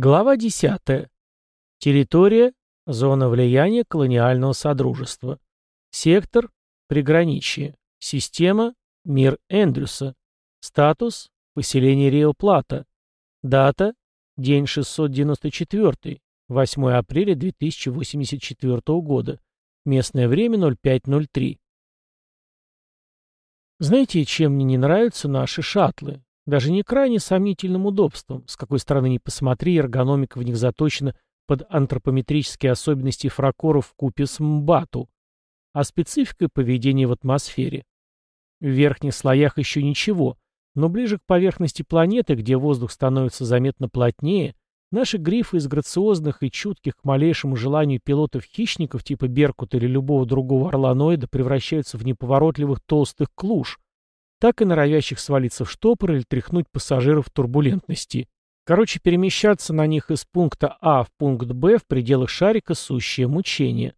Глава 10. Территория. Зона влияния колониального содружества. Сектор. Приграничье. Система. Мир Эндрюса. Статус. Поселение Рио-Плата. Дата. День 694. 8 апреля 2084 года. Местное время 05.03. Знаете, чем мне не нравятся наши шаттлы? Даже не крайне сомнительным удобством, с какой стороны ни посмотри, эргономика в них заточена под антропометрические особенности фракоров в купе с МБАТу, а спецификой поведения в атмосфере. В верхних слоях еще ничего, но ближе к поверхности планеты, где воздух становится заметно плотнее, наши грифы из грациозных и чутких к малейшему желанию пилотов-хищников типа Беркута или любого другого орланоида превращаются в неповоротливых толстых клуш, так и норовящих свалиться в штопор или тряхнуть пассажиров турбулентности. Короче, перемещаться на них из пункта А в пункт Б в пределах шарика – сущее мучение.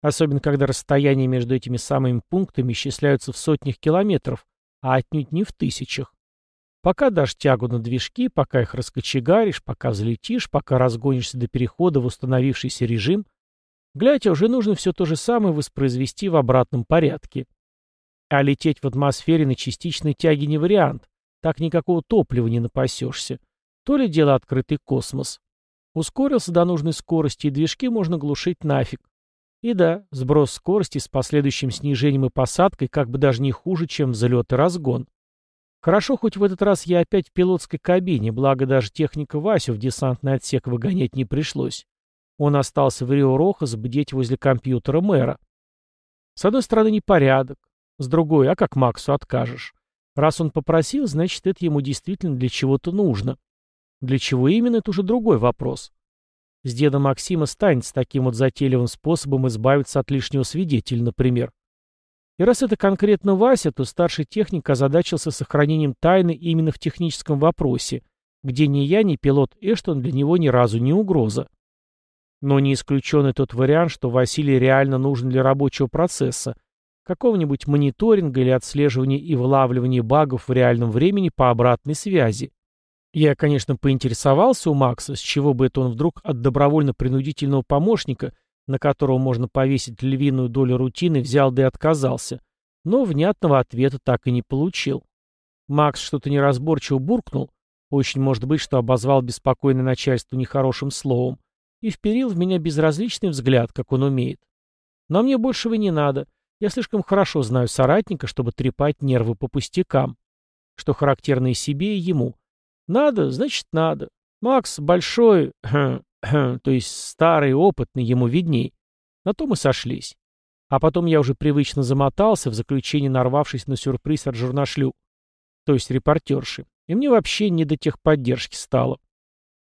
Особенно, когда расстояния между этими самыми пунктами исчисляются в сотнях километров, а отнюдь не в тысячах. Пока дашь тягу на движки, пока их раскочегаришь, пока взлетишь, пока разгонишься до перехода в установившийся режим, глядь, а уже нужно все то же самое воспроизвести в обратном порядке. А лететь в атмосфере на частичной тяге не вариант. Так никакого топлива не напасешься. То ли дело открытый космос. Ускорился до нужной скорости, и движки можно глушить нафиг. И да, сброс скорости с последующим снижением и посадкой как бы даже не хуже, чем взлет и разгон. Хорошо, хоть в этот раз я опять в пилотской кабине, благо даже техника Васю в десантный отсек выгонять не пришлось. Он остался в Рио-Рохас бдеть возле компьютера мэра. С одной стороны, непорядок. С другой, а как Максу откажешь? Раз он попросил, значит, это ему действительно для чего-то нужно. Для чего именно, это уже другой вопрос. С деда Максима станет таким вот затейливым способом избавиться от лишнего свидетеля, например. И раз это конкретно Вася, то старший техник озадачился сохранением тайны именно в техническом вопросе, где ни я, ни пилот Эштон для него ни разу не угроза. Но не исключен и тот вариант, что Василий реально нужен для рабочего процесса, какого-нибудь мониторинга или отслеживания и вылавливания багов в реальном времени по обратной связи. Я, конечно, поинтересовался у Макса, с чего бы это он вдруг от добровольно-принудительного помощника, на которого можно повесить львиную долю рутины, взял да и отказался, но внятного ответа так и не получил. Макс что-то неразборчиво буркнул, очень может быть, что обозвал беспокойное начальство нехорошим словом, и вперил в меня безразличный взгляд, как он умеет. Но мне большего не надо. Я слишком хорошо знаю соратника, чтобы трепать нервы по пустякам, что характерно и себе, и ему. Надо, значит надо. Макс большой, то есть старый, опытный, ему видней. На то мы сошлись. А потом я уже привычно замотался, в заключении нарвавшись на сюрприз от журнашлю, то есть репортерши. И мне вообще не до техподдержки стало.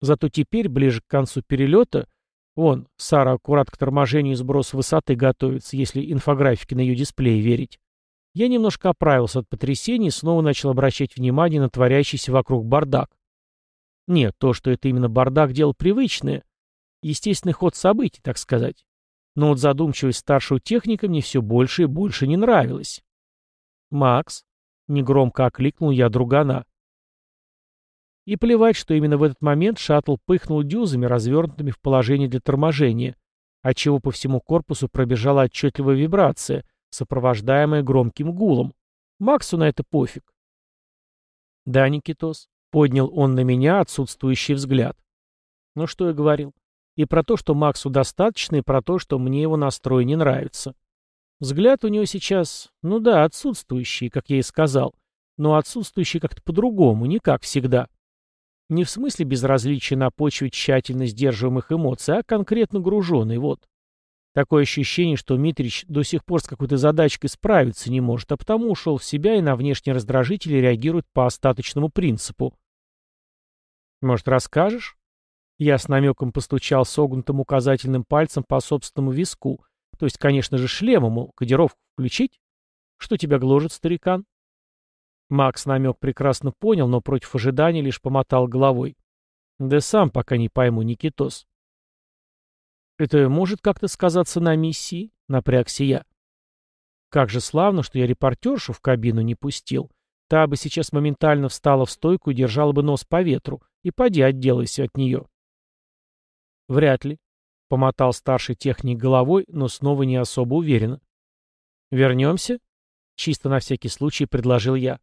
Зато теперь, ближе к концу перелета, Вон, Сара аккурат к торможению и сбросу высоты готовится, если инфографики на ее дисплее верить. Я немножко оправился от потрясений и снова начал обращать внимание на творящийся вокруг бардак. Нет, то, что это именно бардак, дело привычное. Естественный ход событий, так сказать. Но вот задумчивость старшего техника мне все больше и больше не нравилась. «Макс», — негромко окликнул я другана, и плевать, что именно в этот момент шаттл пыхнул дюзами, развернутыми в положении для торможения, отчего по всему корпусу пробежала отчетливая вибрация, сопровождаемая громким гулом. Максу на это пофиг. «Да, Никитос», — поднял он на меня отсутствующий взгляд. Ну что я говорил? И про то, что Максу достаточно, и про то, что мне его настрой не нравится. Взгляд у него сейчас, ну да, отсутствующий, как я и сказал, но отсутствующий как-то по-другому, не как всегда. Не в смысле безразличия на почве тщательно сдерживаемых эмоций, а конкретно груженный, вот. Такое ощущение, что Митрич до сих пор с какой-то задачкой справиться не может, а потому ушел в себя и на внешние раздражители реагирует по остаточному принципу. «Может, расскажешь?» Я с намеком постучал согнутым указательным пальцем по собственному виску, то есть, конечно же, шлемом, мол, кодировку включить? Что тебя гложет, старикан? Макс намек прекрасно понял, но против ожиданий лишь помотал головой. Да сам пока не пойму, Никитос. Это может как-то сказаться на миссии? Напрягся я. Как же славно, что я репортершу в кабину не пустил. Та бы сейчас моментально встала в стойку и держала бы нос по ветру. И поди отделайся от нее. Вряд ли. Помотал старший техник головой, но снова не особо уверенно. Вернемся? Чисто на всякий случай предложил я.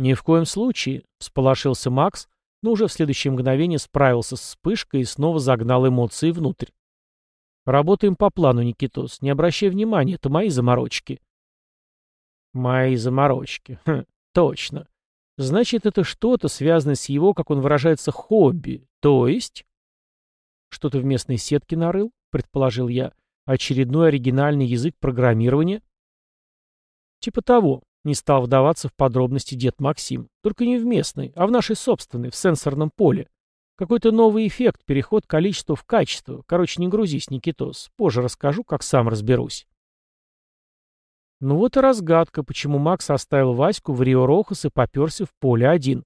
Ни в коем случае, всполошился Макс, но уже в следующее мгновение справился с вспышкой и снова загнал эмоции внутрь. Работаем по плану, Никитос. Не обращай внимания, это мои заморочки. Мои заморочки. Хм, точно. Значит, это что-то, связанное с его, как он выражается, хобби. То есть... Что-то в местной сетке нарыл, предположил я. Очередной оригинальный язык программирования? Типа того. Не стал вдаваться в подробности дед Максим. Только не в местной, а в нашей собственной, в сенсорном поле. Какой-то новый эффект, переход количества в качество. Короче, не грузись, Никитос. Позже расскажу, как сам разберусь. Ну вот и разгадка, почему Макс оставил Ваську в Рио-Рохас и поперся в поле один.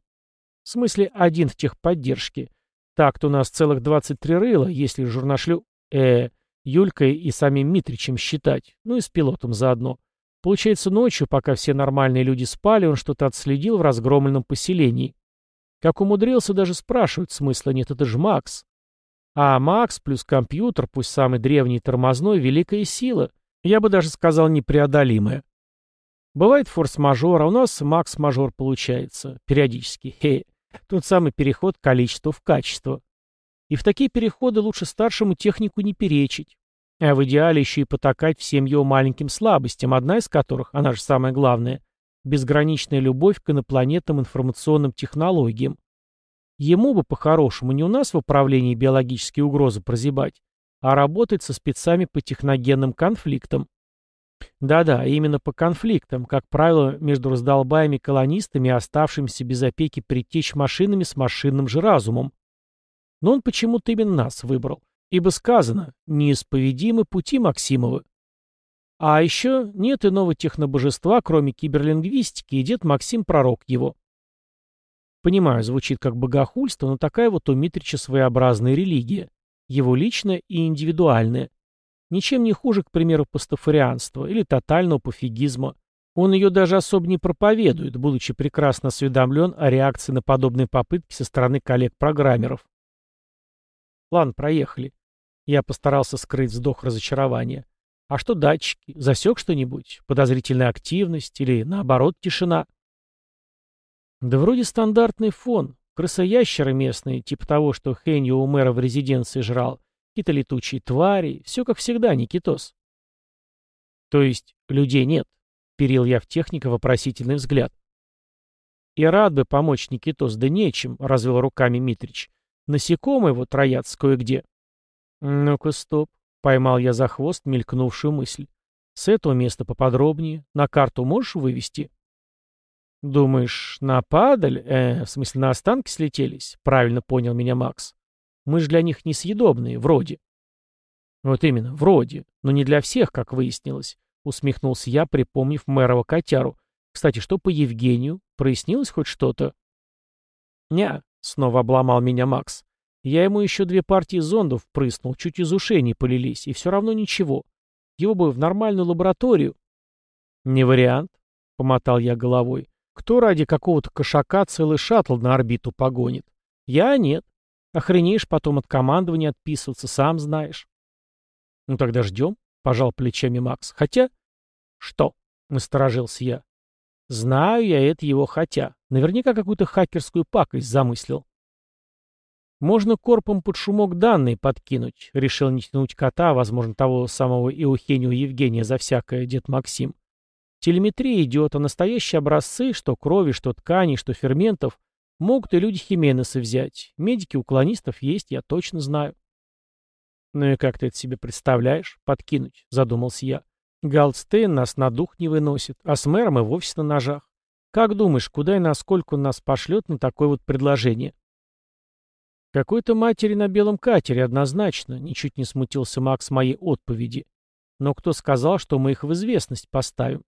В смысле, один в техподдержке. Так-то у нас целых 23 рыла, если журнашлю... э Юлькой и самим Митричем считать, ну и с пилотом заодно. Получается, ночью, пока все нормальные люди спали, он что-то отследил в разгромленном поселении. Как умудрился, даже спрашивать смысла нет, это же Макс. А Макс плюс компьютер, пусть самый древний и тормозной, великая сила. Я бы даже сказал, непреодолимая. Бывает форс-мажор, а у нас макс-мажор получается. Периодически. Хе. Тот самый переход количества в качество. И в такие переходы лучше старшему технику не перечить. А в идеале еще и потакать всем его маленьким слабостям, одна из которых, она же самая главная, безграничная любовь к инопланетным информационным технологиям. Ему бы по-хорошему не у нас в управлении биологические угрозы прозябать, а работать со спецами по техногенным конфликтам. Да-да, именно по конфликтам, как правило, между раздолбаями-колонистами и оставшимися без опеки предтечь машинами с машинным же разумом. Но он почему-то именно нас выбрал, ибо сказано «неисповедимы пути Максимовы». А еще нет иного технобожества, кроме киберлингвистики, и дед Максим пророк его. Понимаю, звучит как богохульство, но такая вот у Митрича своеобразная религия. Его личная и индивидуальная. Ничем не хуже, к примеру, пастафарианства или тотального пофигизма. Он ее даже особо не проповедует, будучи прекрасно осведомлен о реакции на подобные попытки со стороны коллег-программеров. Ладно, проехали. Я постарался скрыть вздох разочарования. А что датчики? Засек что-нибудь? Подозрительная активность или, наоборот, тишина? Да вроде стандартный фон. Крысоящеры местные, типа того, что Хенни у мэра в резиденции жрал. Какие-то летучие твари. Все как всегда, Никитос. То есть людей нет? Перил я в техника вопросительный взгляд. И рад бы помочь Никитос, да нечем, развел руками Митрич. Насекомые вот роятся кое-где. Ну-ка, стоп. Поймал я за хвост мелькнувшую мысль. С этого места поподробнее. На карту можешь вывести? Думаешь, на падаль? Э, в смысле, на останки слетелись? Правильно понял меня Макс. Мы же для них несъедобные, вроде. Вот именно, вроде. Но не для всех, как выяснилось. Усмехнулся я, припомнив мэрова котяру. Кстати, что по Евгению? Прояснилось хоть что-то? Ня, снова обломал меня Макс. Я ему еще две партии зондов прыснул, чуть из ушей не полились, и все равно ничего. Его бы в нормальную лабораторию. Не вариант, — помотал я головой. Кто ради какого-то кошака целый шаттл на орбиту погонит? Я нет. Охренеешь потом от командования отписываться, сам знаешь. Ну тогда ждем, — пожал плечами Макс. Хотя... Что? — насторожился я. Знаю я это его хотя. Наверняка какую-то хакерскую пакость замыслил. Можно корпом под шумок данные подкинуть, решил не тянуть кота, возможно, того самого Иухению Евгения за всякое дед Максим. Телеметрия идет, а настоящие образцы, что крови, что тканей, что ферментов, могут и люди Хименеса взять. Медики у клонистов есть, я точно знаю. «Ну и как ты это себе представляешь? Подкинуть?» — задумался я. «Галдстейн нас на дух не выносит, а с мэром и вовсе на ножах. Как думаешь, куда и насколько он нас пошлет на такое вот предложение?» «Какой-то матери на белом катере, однозначно», — ничуть не смутился Макс моей отповеди. «Но кто сказал, что мы их в известность поставим?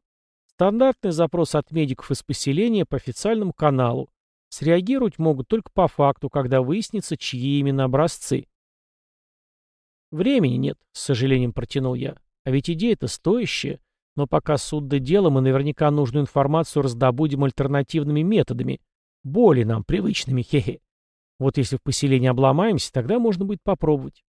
Стандартный запрос от медиков из поселения по официальному каналу. Среагировать могут только по факту, когда выяснится, чьи именно образцы». «Времени нет», — с сожалением протянул я. «А ведь идея-то стоящая. Но пока суд до дела, мы наверняка нужную информацию раздобудем альтернативными методами. Более нам привычными, хе-хе. Вот если в поселении обломаемся, тогда можно будет попробовать.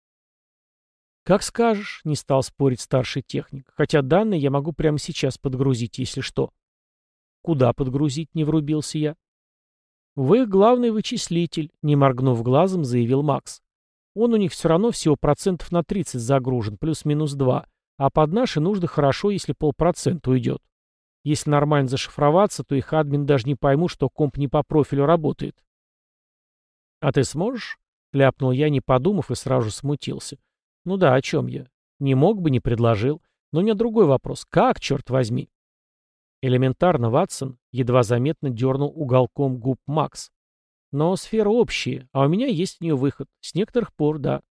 «Как скажешь», — не стал спорить старший техник, «хотя данные я могу прямо сейчас подгрузить, если что». «Куда подгрузить?» — не врубился я. «Вы главный вычислитель», — не моргнув глазом, заявил Макс. «Он у них все равно всего процентов на 30 загружен, плюс-минус 2, а под наши нужды хорошо, если полпроцента уйдет. Если нормально зашифроваться, то их админ даже не поймут, что комп не по профилю работает». «А ты сможешь?» — ляпнул я, не подумав, и сразу смутился. «Ну да, о чем я? Не мог бы, не предложил. Но у меня другой вопрос. Как, черт возьми?» Элементарно, Ватсон едва заметно дернул уголком губ Макс. Но сфера общая, а у меня есть в нее выход. С некоторых пор, да.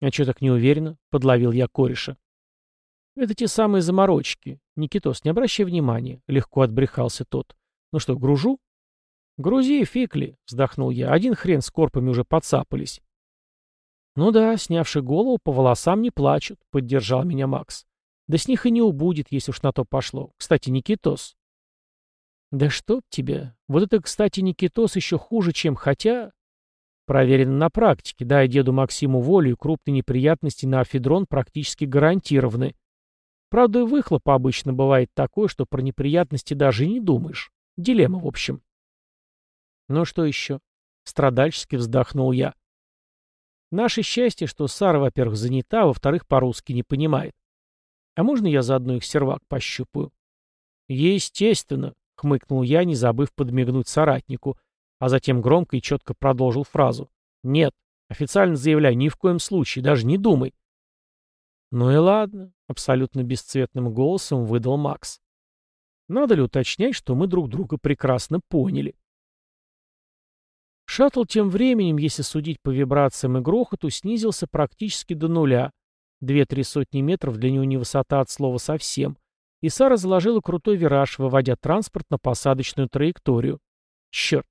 А что так не уверенно? Подловил я кореша. Это те самые заморочки. Никитос, не обращай внимания. Легко отбрехался тот. Ну что, гружу? Грузи, фикли, вздохнул я. Один хрен с корпами уже подцапались. Ну да, снявши голову, по волосам не плачут, поддержал меня Макс. Да с них и не убудет, если уж на то пошло. Кстати, Никитос. Да чтоб тебя. Вот это, кстати, Никитос еще хуже, чем хотя... Проверено на практике. Дай деду Максиму волю, и крупные неприятности на афедрон практически гарантированы. Правда, и выхлоп обычно бывает такой, что про неприятности даже и не думаешь. Дилемма, в общем. Ну что еще? Страдальчески вздохнул я. Наше счастье, что Сара, во-первых, занята, а во-вторых, по-русски не понимает. А можно я заодно их сервак пощупаю? Естественно, хмыкнул я, не забыв подмигнуть соратнику, а затем громко и четко продолжил фразу. Нет, официально заявляю, ни в коем случае, даже не думай. Ну и ладно, абсолютно бесцветным голосом выдал Макс. Надо ли уточнять, что мы друг друга прекрасно поняли? Шаттл тем временем, если судить по вибрациям и грохоту, снизился практически до нуля, Две-три сотни метров для него не высота от слова совсем. И Сара заложила крутой вираж, выводя транспорт на посадочную траекторию. Черт.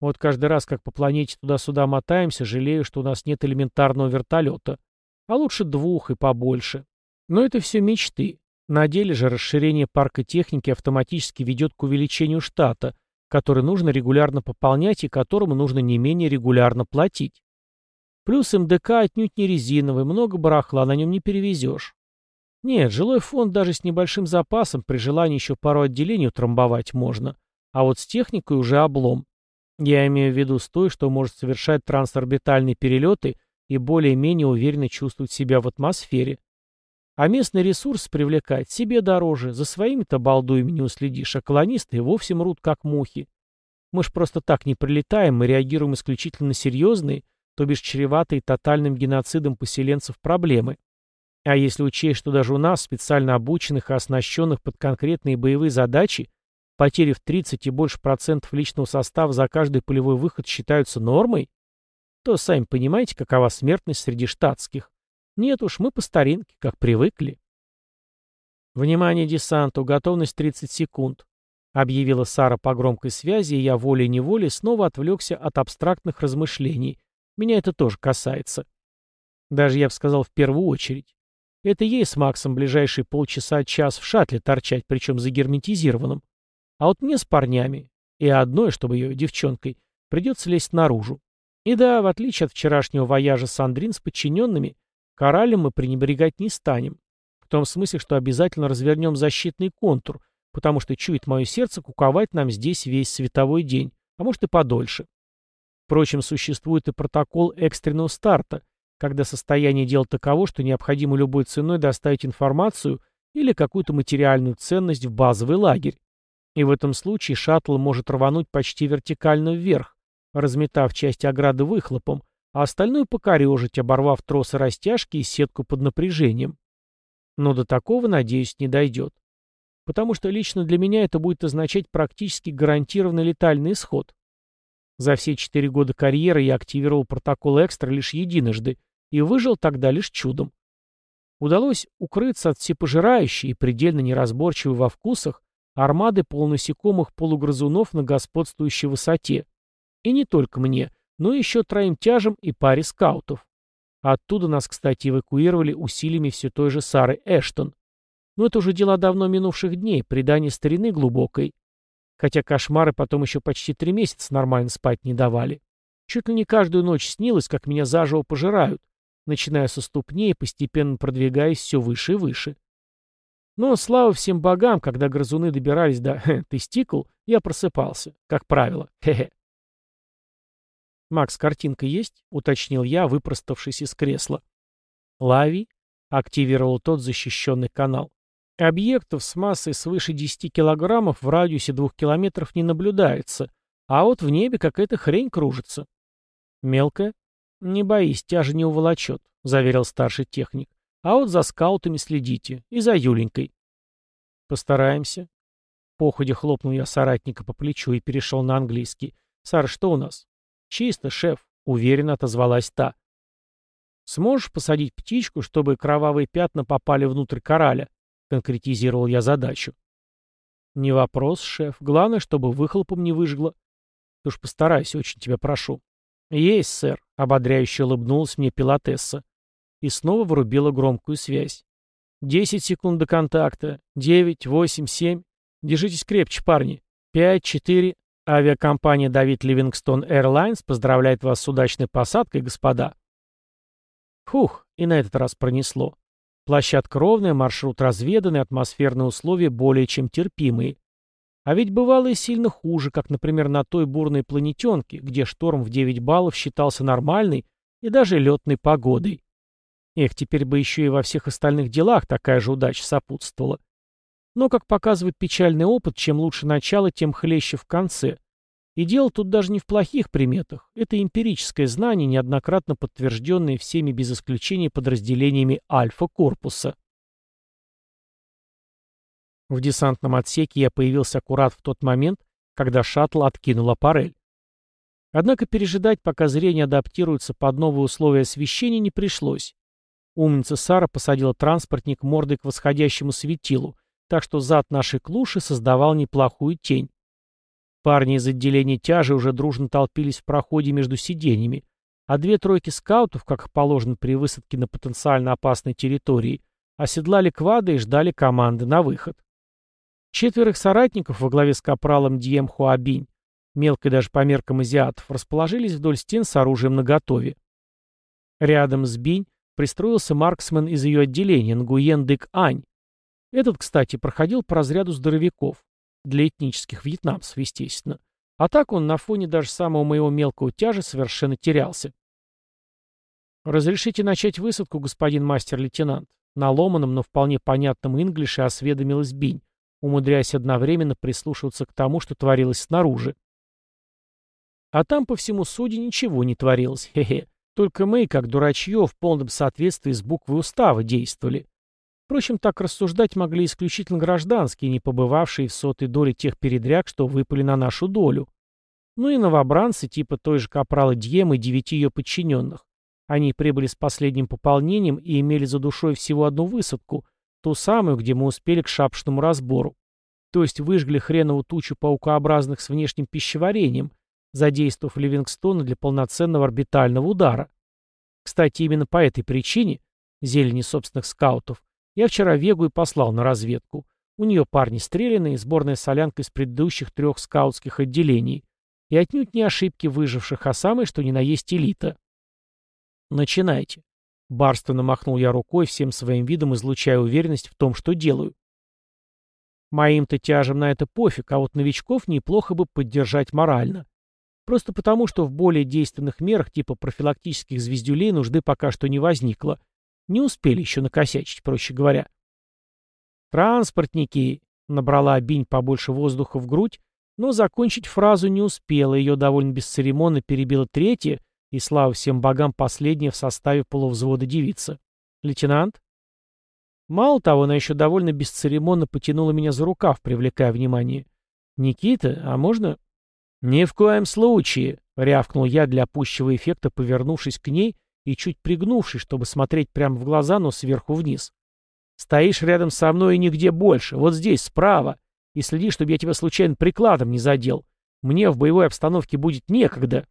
Вот каждый раз, как по планете туда-сюда мотаемся, жалею, что у нас нет элементарного вертолета. А лучше двух и побольше. Но это все мечты. На деле же расширение парка техники автоматически ведет к увеличению штата, который нужно регулярно пополнять и которому нужно не менее регулярно платить. Плюс МДК отнюдь не резиновый, много барахла на нем не перевезешь. Нет, жилой фонд даже с небольшим запасом при желании еще пару отделений утрамбовать можно. А вот с техникой уже облом. Я имею в виду с той, что может совершать трансорбитальные перелеты и более-менее уверенно чувствовать себя в атмосфере. А местный ресурс привлекать себе дороже, за своими-то балдуями не уследишь, а колонисты вовсе мрут как мухи. Мы ж просто так не прилетаем, мы реагируем исключительно на серьезные, то бишь чреватые тотальным геноцидом поселенцев проблемы. А если учесть, что даже у нас, специально обученных и оснащенных под конкретные боевые задачи, потери в 30 и больше процентов личного состава за каждый полевой выход считаются нормой, то сами понимаете, какова смертность среди штатских. Нет уж, мы по старинке, как привыкли. «Внимание десанту, готовность 30 секунд», — объявила Сара по громкой связи, и я волей-неволей снова отвлекся от абстрактных размышлений, меня это тоже касается. Даже, я бы сказал, в первую очередь. Это ей с Максом ближайшие полчаса-час в шаттле торчать, причем загерметизированном. А вот мне с парнями, и одной, чтобы ее девчонкой, придется лезть наружу. И да, в отличие от вчерашнего вояжа с Андрин с подчиненными, коралем мы пренебрегать не станем. В том смысле, что обязательно развернем защитный контур, потому что чует мое сердце куковать нам здесь весь световой день, а может и подольше. Впрочем, существует и протокол экстренного старта, когда состояние дел таково, что необходимо любой ценой доставить информацию или какую-то материальную ценность в базовый лагерь. И в этом случае шаттл может рвануть почти вертикально вверх, разметав часть ограды выхлопом, а остальную покорежить, оборвав тросы растяжки и сетку под напряжением. Но до такого, надеюсь, не дойдет. Потому что лично для меня это будет означать практически гарантированный летальный исход. За все четыре года карьеры я активировал протокол экстра лишь единожды и выжил тогда лишь чудом. Удалось укрыться от всепожирающей и предельно неразборчивой во вкусах армады полунасекомых полугрызунов на господствующей высоте. И не только мне, но еще троим тяжам и паре скаутов. Оттуда нас, кстати, эвакуировали усилиями все той же Сары Эштон. Но это уже дела давно минувших дней, предание старины глубокой. Хотя кошмары потом еще почти три месяца нормально спать не давали. Чуть ли не каждую ночь снилось, как меня заживо пожирают. начиная со ступней и постепенно продвигаясь все выше и выше. Но слава всем богам, когда грызуны добирались до хе, тестикул, я просыпался, как правило. Хе-хе. «Макс, картинка есть?» — уточнил я, выпроставшись из кресла. «Лави?» — активировал тот защищенный канал. «Объектов с массой свыше 10 килограммов в радиусе двух километров не наблюдается, а вот в небе какая-то хрень кружится». «Мелкая?» «Не боись, тяжа не уволочет», — заверил старший техник. «А вот за скаутами следите. И за Юленькой». «Постараемся». Походе хлопнул я соратника по плечу и перешел на английский. «Сара, что у нас?» «Чисто, шеф», — уверенно отозвалась та. «Сможешь посадить птичку, чтобы кровавые пятна попали внутрь кораля?» — конкретизировал я задачу. «Не вопрос, шеф. Главное, чтобы выхлопом не выжгло. Ты уж постарайся, очень тебя прошу». «Есть, сэр», — ободряюще улыбнулась мне пилотесса. И снова врубила громкую связь. «Десять секунд до контакта. Девять, восемь, семь. Держитесь крепче, парни. Пять, четыре. Авиакомпания «Давид Ливингстон Airlines поздравляет вас с удачной посадкой, господа. Фух, и на этот раз пронесло. Площадка ровная, маршрут разведанный, атмосферные условия более чем терпимые. А ведь бывало и сильно хуже, как, например, на той бурной планетенке, где шторм в 9 баллов считался нормальной и даже летной погодой. Эх, теперь бы еще и во всех остальных делах такая же удача сопутствовала. Но, как показывает печальный опыт, чем лучше начало, тем хлеще в конце. И дело тут даже не в плохих приметах. Это эмпирическое знание, неоднократно подтвержденное всеми без исключения подразделениями альфа-корпуса. В десантном отсеке я появился аккурат в тот момент, когда шаттл откинул аппарель. Однако пережидать, пока зрение адаптируется под новые условия освещения, не пришлось. Умница Сара посадила транспортник мордой к восходящему светилу, так что зад нашей клуши создавал неплохую тень. Парни из отделения тяжи уже дружно толпились в проходе между сиденьями, а две тройки скаутов, как положено при высадке на потенциально опасной территории, оседлали квады и ждали команды на выход. Четверых соратников во главе с капралом Дием Хуабинь, мелкой даже по меркам азиатов, расположились вдоль стен с оружием наготове. Рядом с Бинь пристроился марксмен из ее отделения Нгуен Дык Ань, этот, кстати, проходил по разряду здоровяков. Для этнических вьетнамцев, естественно. А так он на фоне даже самого моего мелкого тяжа совершенно терялся. «Разрешите начать высадку, господин мастер-лейтенант?» На ломаном, но вполне понятном инглише осведомилась Бинь, умудряясь одновременно прислушиваться к тому, что творилось снаружи. А там, по всему суде, ничего не творилось, хе-хе. Только мы, как дурачье, в полном соответствии с буквой устава действовали. Впрочем, так рассуждать могли исключительно гражданские, не побывавшие в сотой доле тех передряг, что выпали на нашу долю. Ну и новобранцы, типа той же капрала Дьем и девяти ее подчиненных. Они прибыли с последним пополнением и имели за душой всего одну высадку, ту самую, где мы успели к шапшному разбору. То есть выжгли хренову тучу паукообразных с внешним пищеварением, задействовав Ливингстона для полноценного орбитального удара. Кстати, именно по этой причине, зелени собственных скаутов, я вчера Вегу и послал на разведку. У нее парни стреляные, сборная солянка из предыдущих трех скаутских отделений. И отнюдь не ошибки выживших, а самое, что ни на есть элита. Начинайте. Барственно махнул я рукой, всем своим видом излучая уверенность в том, что делаю. Моим-то тяжем на это пофиг, а вот новичков неплохо бы поддержать морально. Просто потому, что в более действенных мерах типа профилактических звездюлей нужды пока что не возникло, не успели еще накосячить, проще говоря. «Транспортники!» — набрала Бинь побольше воздуха в грудь, но закончить фразу не успела, ее довольно бесцеремонно перебила третья, и, слава всем богам, последняя в составе полувзвода девица. «Лейтенант?» Мало того, она еще довольно бесцеремонно потянула меня за рукав, привлекая внимание. «Никита, а можно...» «Ни в коем случае!» — рявкнул я для пущего эффекта, повернувшись к ней и чуть пригнувшись, чтобы смотреть прямо в глаза, но сверху вниз. «Стоишь рядом со мной и нигде больше, вот здесь, справа, и следи, чтобы я тебя случайно прикладом не задел. Мне в боевой обстановке будет некогда».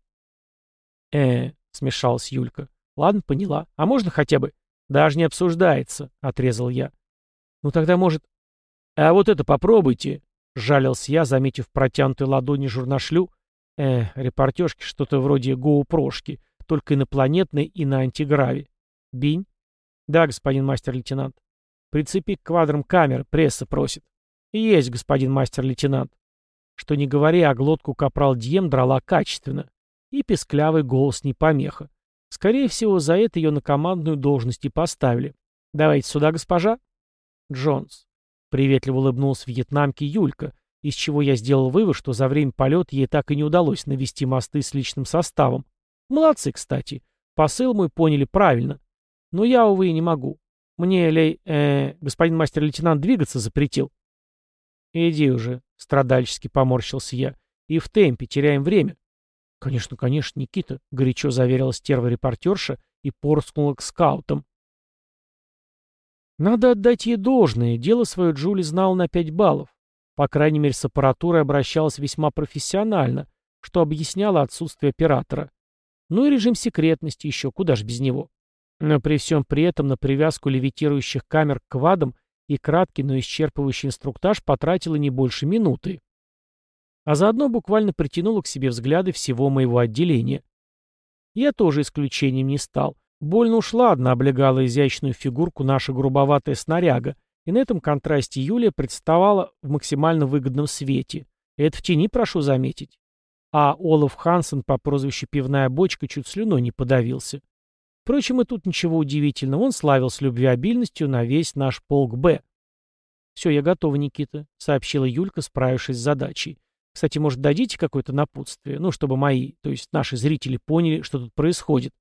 «Э, -э смешалась Юлька. «Ладно, поняла. А можно хотя бы...» «Даже не обсуждается», — отрезал я. «Ну тогда, может...» «А вот это попробуйте», — жалился я, заметив протянутой ладони журнашлю. «Э, репортежки что-то вроде гоупрошки только инопланетной и на антиграве. Бинь? Да, господин мастер-лейтенант. Прицепи к квадрам камеры, пресса просит. Есть, господин мастер-лейтенант. Что не говори, а глотку капрал Дьем драла качественно. И песклявый голос не помеха. Скорее всего, за это ее на командную должность и поставили. Давайте сюда, госпожа. Джонс. Приветливо улыбнулся вьетнамке Юлька, из чего я сделал вывод, что за время полета ей так и не удалось навести мосты с личным составом. Молодцы, кстати. Посыл мой поняли правильно. Но я, увы, не могу. Мне, лей, э, господин мастер-лейтенант двигаться запретил. Иди уже, страдальчески поморщился я. И в темпе, теряем время. Конечно, конечно, Никита, горячо заверила стерва-репортерша и порскнула к скаутам. Надо отдать ей должное, дело свое Джули знал на пять баллов. По крайней мере, с аппаратурой обращалась весьма профессионально, что объясняло отсутствие оператора. Ну и режим секретности еще, куда ж без него. Но при всем при этом на привязку левитирующих камер к квадам и краткий, но исчерпывающий инструктаж потратила не больше минуты. А заодно буквально притянула к себе взгляды всего моего отделения. Я тоже исключением не стал. Больно уж ладно облегала изящную фигурку наша грубоватая снаряга, и на этом контрасте Юлия представала в максимально выгодном свете. Это в тени, прошу заметить. А Олаф Хансен по прозвищу «Пивная бочка» чуть слюной не подавился. Впрочем, и тут ничего удивительного, он славился любвеобильностью на весь наш полк «Б». «Все, я готова, Никита», — сообщила Юлька, справившись с задачей. «Кстати, может, дадите какое-то напутствие? Ну, чтобы мои, то есть наши зрители поняли, что тут происходит».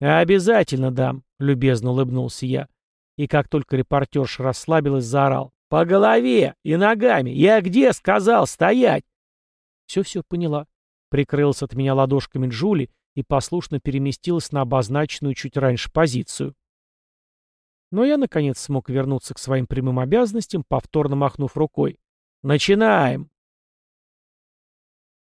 «Обязательно дам», — любезно улыбнулся я. И как только репортерша расслабилась, заорал. «По голове и ногами! Я где сказал стоять?» «Все-все, поняла». Прикрылась от меня ладошками Джули и послушно переместилась на обозначенную чуть раньше позицию. Но я, наконец, смог вернуться к своим прямым обязанностям, повторно махнув рукой. «Начинаем!»